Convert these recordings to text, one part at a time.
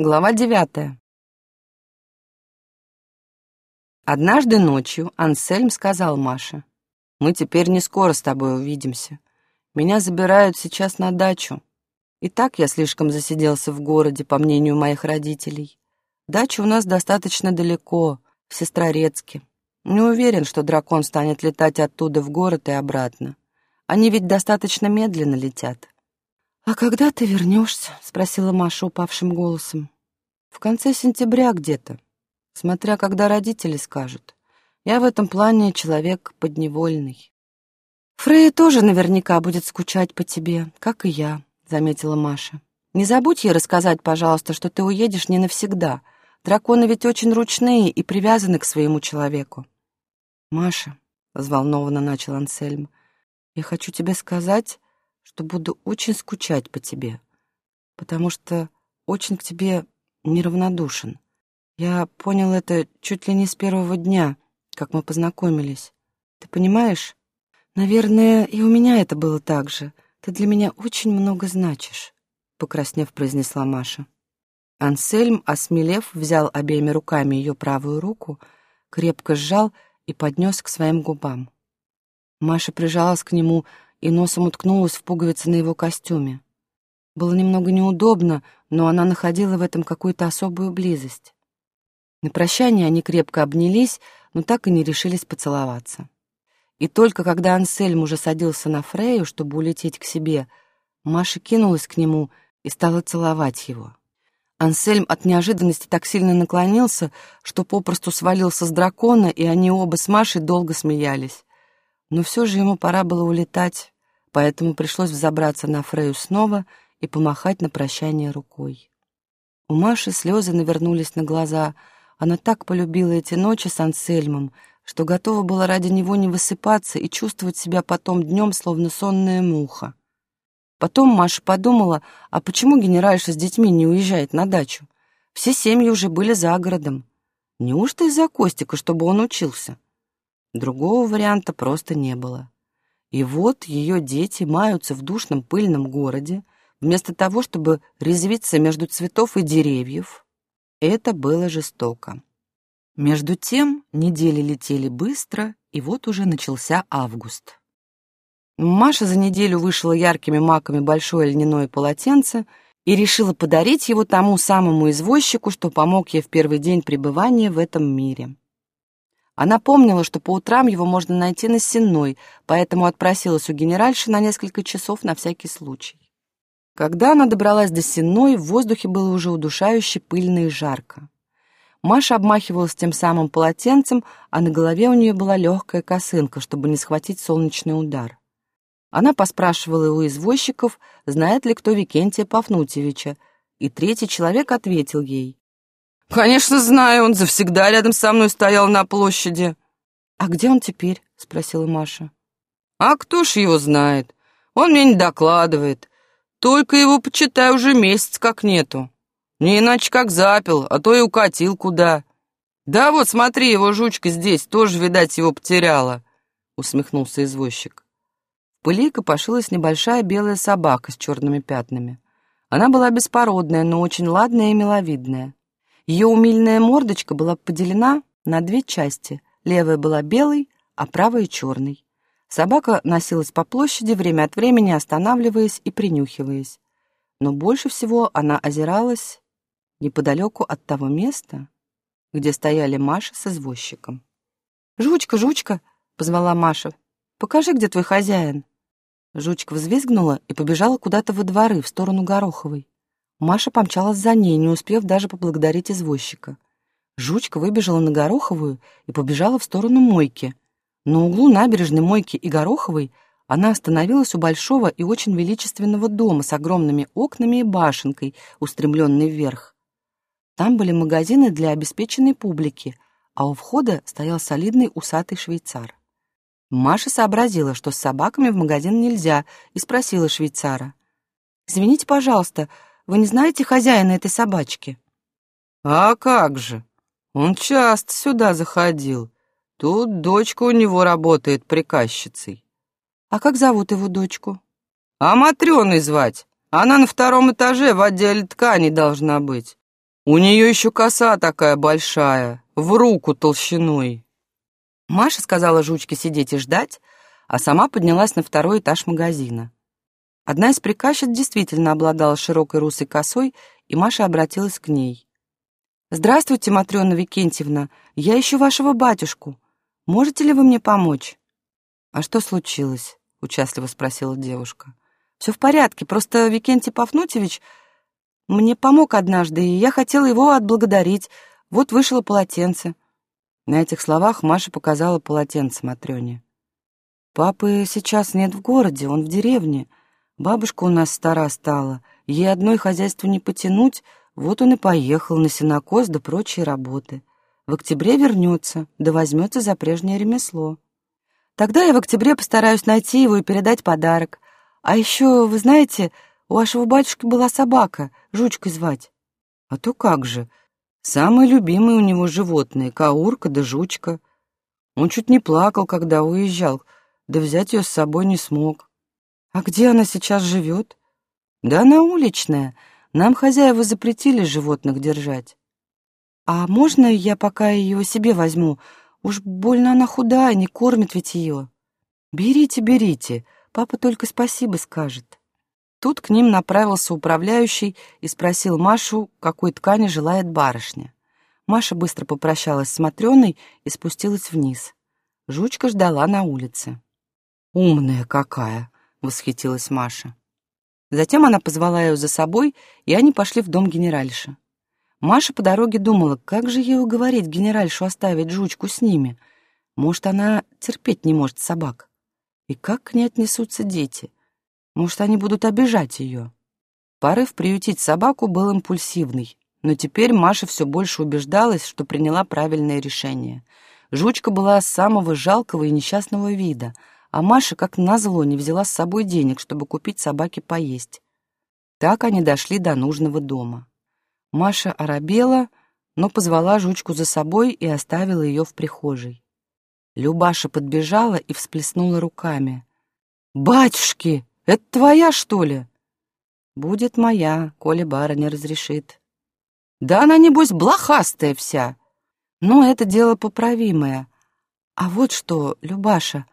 Глава девятая. Однажды ночью Ансельм сказал Маше, «Мы теперь не скоро с тобой увидимся. Меня забирают сейчас на дачу. И так я слишком засиделся в городе, по мнению моих родителей. Дача у нас достаточно далеко, в Сестрорецке. Не уверен, что дракон станет летать оттуда в город и обратно. Они ведь достаточно медленно летят. «А когда ты вернешься?» — спросила Маша упавшим голосом. «В конце сентября где-то, смотря когда родители скажут. Я в этом плане человек подневольный». «Фрей тоже наверняка будет скучать по тебе, как и я», — заметила Маша. «Не забудь ей рассказать, пожалуйста, что ты уедешь не навсегда. Драконы ведь очень ручные и привязаны к своему человеку». «Маша», — взволнованно начал Ансельм, — «я хочу тебе сказать, что буду очень скучать по тебе, потому что очень к тебе неравнодушен. Я понял это чуть ли не с первого дня, как мы познакомились. Ты понимаешь? Наверное, и у меня это было так же. Ты для меня очень много значишь, покраснев, произнесла Маша. Ансельм, осмелев, взял обеими руками ее правую руку, крепко сжал и поднес к своим губам. Маша прижалась к нему, и носом уткнулась в пуговицы на его костюме. Было немного неудобно, но она находила в этом какую-то особую близость. На прощание они крепко обнялись, но так и не решились поцеловаться. И только когда Ансельм уже садился на Фрею, чтобы улететь к себе, Маша кинулась к нему и стала целовать его. Ансельм от неожиданности так сильно наклонился, что попросту свалился с дракона, и они оба с Машей долго смеялись. Но все же ему пора было улетать, поэтому пришлось взобраться на Фрею снова и помахать на прощание рукой. У Маши слезы навернулись на глаза. Она так полюбила эти ночи с Ансельмом, что готова была ради него не высыпаться и чувствовать себя потом днем, словно сонная муха. Потом Маша подумала, а почему генеральша с детьми не уезжает на дачу? Все семьи уже были за городом. Неужто из-за Костика, чтобы он учился? Другого варианта просто не было. И вот ее дети маются в душном пыльном городе, вместо того, чтобы резвиться между цветов и деревьев. Это было жестоко. Между тем недели летели быстро, и вот уже начался август. Маша за неделю вышила яркими маками большое льняное полотенце и решила подарить его тому самому извозчику, что помог ей в первый день пребывания в этом мире. Она помнила, что по утрам его можно найти на Сенной, поэтому отпросилась у генеральши на несколько часов на всякий случай. Когда она добралась до Сенной, в воздухе было уже удушающе пыльно и жарко. Маша обмахивалась тем самым полотенцем, а на голове у нее была легкая косынка, чтобы не схватить солнечный удар. Она поспрашивала у извозчиков, знает ли кто Викентия Пафнутьевича, и третий человек ответил ей. «Конечно, знаю, он завсегда рядом со мной стоял на площади». «А где он теперь?» — спросила Маша. «А кто ж его знает? Он мне не докладывает. Только его, почитай, уже месяц как нету. Не иначе как запил, а то и укатил куда. Да вот, смотри, его жучка здесь, тоже, видать, его потеряла», — усмехнулся извозчик. В пыли копошилась небольшая белая собака с черными пятнами. Она была беспородная, но очень ладная и миловидная. Ее умильная мордочка была поделена на две части. Левая была белой, а правая — черной. Собака носилась по площади, время от времени останавливаясь и принюхиваясь. Но больше всего она озиралась неподалеку от того места, где стояли Маша с извозчиком. «Жучка, жучка!» — позвала Маша. «Покажи, где твой хозяин!» Жучка взвизгнула и побежала куда-то во дворы, в сторону Гороховой. Маша помчалась за ней, не успев даже поблагодарить извозчика. Жучка выбежала на Гороховую и побежала в сторону мойки. На углу набережной мойки и Гороховой она остановилась у большого и очень величественного дома с огромными окнами и башенкой, устремленной вверх. Там были магазины для обеспеченной публики, а у входа стоял солидный усатый швейцар. Маша сообразила, что с собаками в магазин нельзя, и спросила швейцара. «Извините, пожалуйста, вы не знаете хозяина этой собачки?» «А как же! Он часто сюда заходил. Тут дочка у него работает приказчицей». «А как зовут его дочку?» «А Матрёной звать. Она на втором этаже в отделе тканей должна быть. У нее еще коса такая большая, в руку толщиной. Маша сказала жучке сидеть и ждать, а сама поднялась на второй этаж магазина. Одна из приказчиц действительно обладала широкой русой косой, и Маша обратилась к ней. «Здравствуйте, Матрена Викентьевна, я ищу вашего батюшку. Можете ли вы мне помочь?» «А что случилось?» — участливо спросила девушка. «Все в порядке, просто Викентий Пафнутьевич мне помог однажды, и я хотела его отблагодарить. Вот вышло полотенце». На этих словах Маша показала полотенце Матрёне. «Папы сейчас нет в городе, он в деревне. Бабушка у нас стара стала, ей одной хозяйство не потянуть, вот он и поехал на сенокос да прочие работы. В октябре вернется, да возьмется за прежнее ремесло. Тогда я в октябре постараюсь найти его и передать подарок. А еще, вы знаете, у вашего батюшки была собака, жучкой звать. А то как же, самые любимые у него животные, каурка да жучка. Он чуть не плакал, когда уезжал, да взять ее с собой не смог. А где она сейчас живет? Да она уличная, нам хозяева запретили животных держать. А можно я пока ее себе возьму? Уж больно она худая, не кормит ведь ее. Берите, берите, папа только спасибо скажет. Тут к ним направился управляющий и спросил Машу, какой ткани желает барышня. Маша быстро попрощалась с Матрёной и спустилась вниз. Жучка ждала на улице. «Умная какая!» — восхитилась Маша. Затем она позвала ее за собой, и они пошли в дом генеральши. Маша по дороге думала, как же ей уговорить генеральшу оставить жучку с ними. Может, она терпеть не может собак. И как к ней отнесутся дети? Может, они будут обижать ее? Порыв приютить собаку был импульсивный, но теперь Маша все больше убеждалась, что приняла правильное решение. Жучка была самого жалкого и несчастного вида — а Маша, как назло, не взяла с собой денег, чтобы купить собаке поесть. Так они дошли до нужного дома. Маша оробела, но позвала жучку за собой и оставила ее в прихожей. Любаша подбежала и всплеснула руками. «Батюшки, это твоя, что ли?» «Будет моя, коли барыня разрешит». «Да она, небось, блохастая вся!» «Ну, это дело поправимое. А вот что, Любаша...»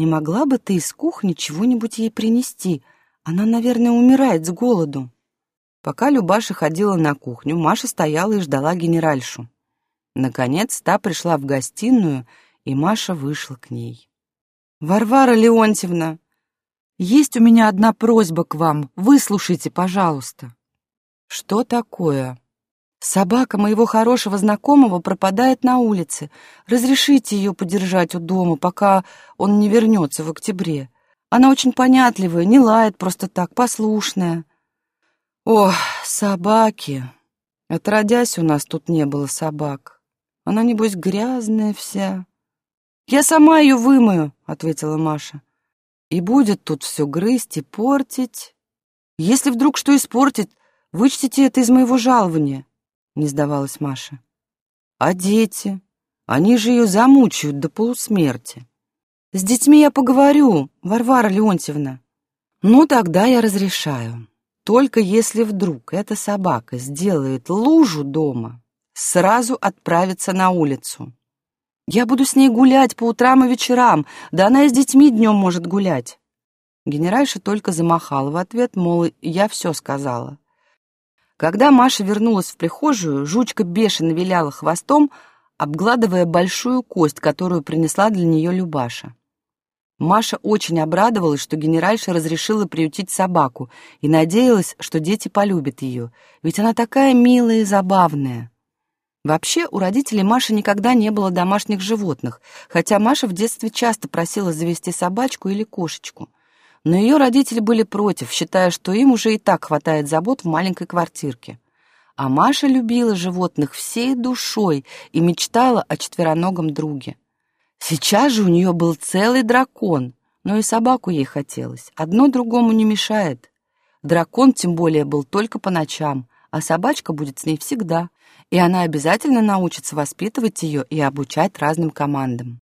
Не могла бы ты из кухни чего-нибудь ей принести? Она, наверное, умирает с голоду». Пока Любаша ходила на кухню, Маша стояла и ждала генеральшу. Наконец, та пришла в гостиную, и Маша вышла к ней. «Варвара Леонтьевна, есть у меня одна просьба к вам. Выслушайте, пожалуйста». «Что такое?» Собака моего хорошего знакомого пропадает на улице. Разрешите ее подержать у дома, пока он не вернется в октябре. Она очень понятливая, не лает просто так, послушная. О, собаки! Отродясь, у нас тут не было собак. Она, небось, грязная вся. Я сама ее вымою, — ответила Маша. И будет тут все грызть и портить. Если вдруг что испортит, вычтите это из моего жалования не сдавалась Маша. А дети? Они же ее замучают до полусмерти. С детьми я поговорю, Варвара Леонтьевна. Ну, тогда я разрешаю. Только если вдруг эта собака сделает лужу дома, сразу отправится на улицу. Я буду с ней гулять по утрам и вечерам, да она и с детьми днем может гулять. Генеральша только замахала в ответ, мол, я все сказала. Когда Маша вернулась в прихожую, жучка бешено виляла хвостом, обгладывая большую кость, которую принесла для нее Любаша. Маша очень обрадовалась, что генеральша разрешила приютить собаку и надеялась, что дети полюбят ее, ведь она такая милая и забавная. Вообще, у родителей Маши никогда не было домашних животных, хотя Маша в детстве часто просила завести собачку или кошечку — но ее родители были против, считая, что им уже и так хватает забот в маленькой квартирке. А Маша любила животных всей душой и мечтала о четвероногом друге. Сейчас же у нее был целый дракон, но и собаку ей хотелось. Одно другому не мешает. Дракон тем более был только по ночам, а собачка будет с ней всегда, и она обязательно научится воспитывать ее и обучать разным командам.